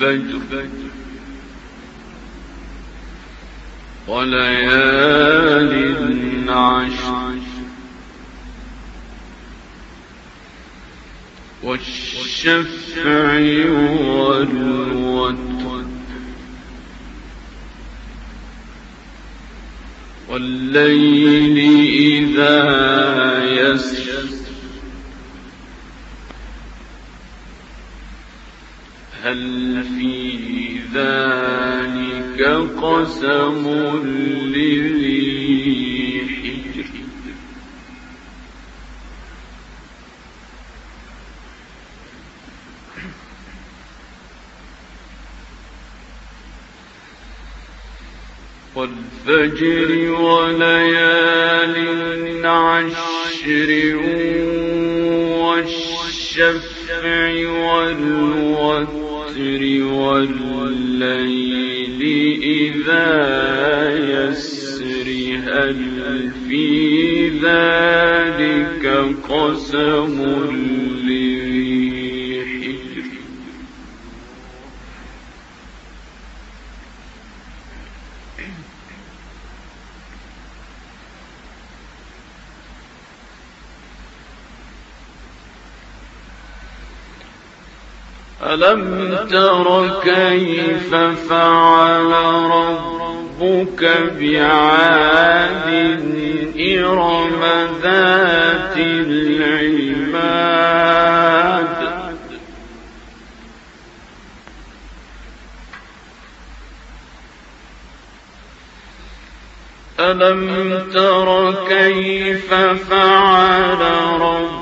والفجر وليال عشر. والشفع والوتر. والليل إذا يسر. هل في ذلك قسم لذي والفجر وليال عشر والشفع والوتر والليل إذا يسر هل في ذلك قسم لذي حجر ألم تر كيف فعل ربك بعاد إرم ذات العماد؟ ألم تر كيف فعل ربك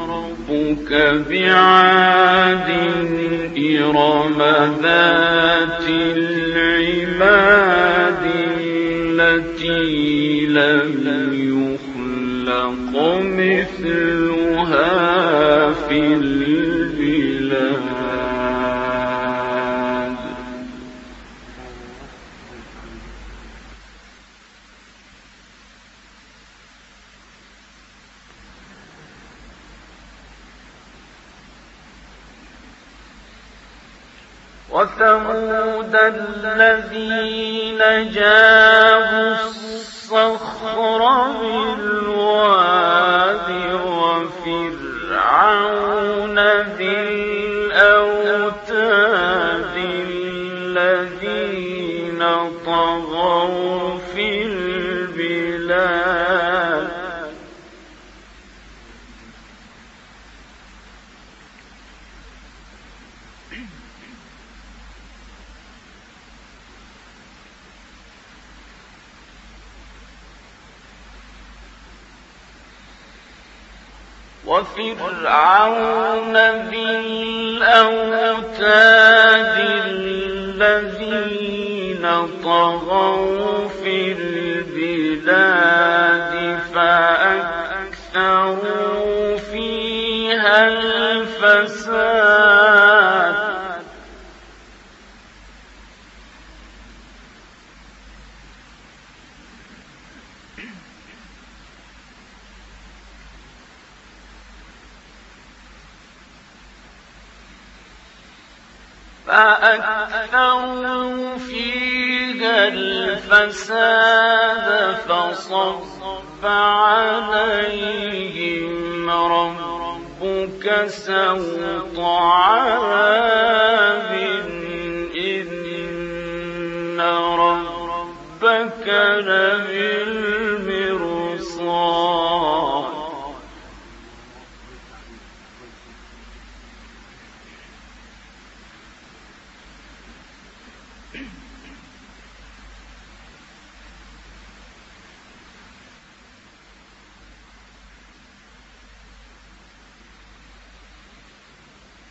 بعاد إرم ذات العماد التي لم يخلق مثلها في البلاد وثمود الذين جابوا الصخر بالواد وفرعون ذي الأوتاد الذين طغوا في البلاد وفرعون ذي الأوتاد الذين طغوا في البلاد فأكثروا فيها الفساد. فأكثروا فيها الفساد فصب عليهم ربك سوط عذاب إن ربك لبالمرصاد.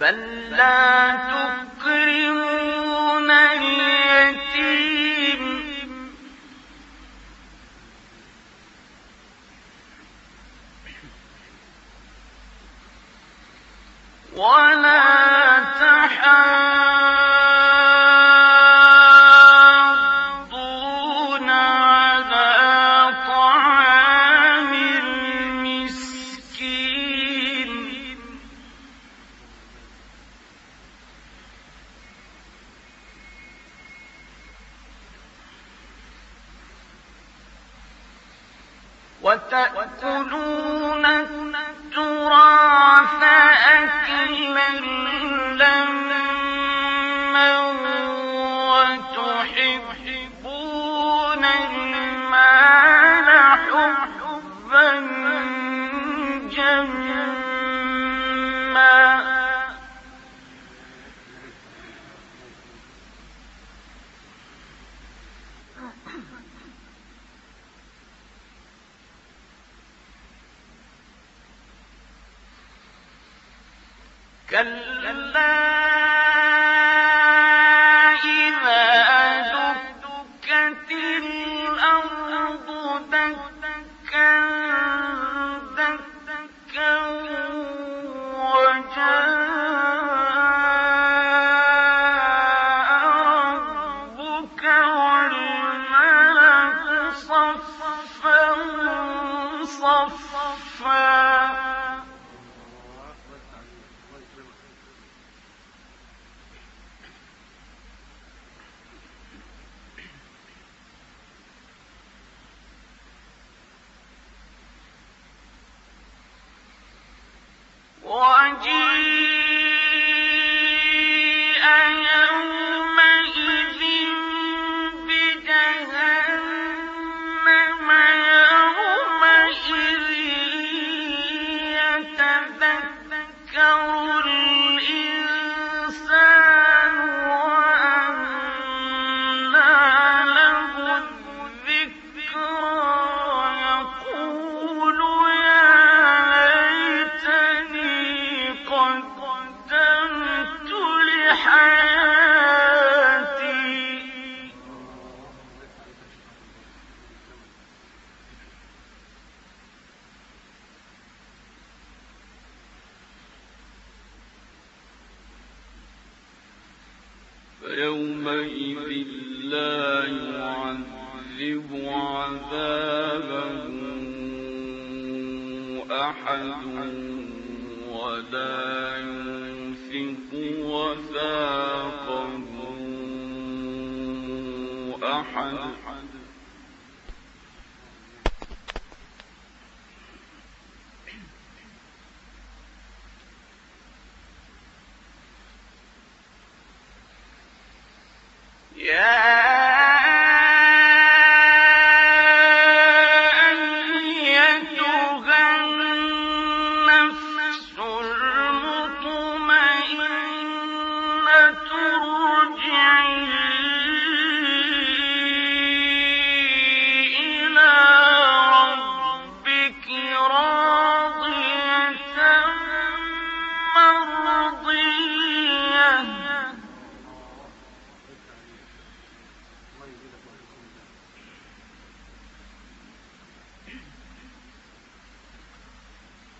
بل لا تكرمون اليتيم. ولا وتأكلون التراث أكلا لما وتحبون المال حبا كلا يعذب عذابه أحد ولا ينفق وثاقه أحد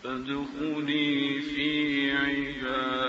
فادخلي في عبادي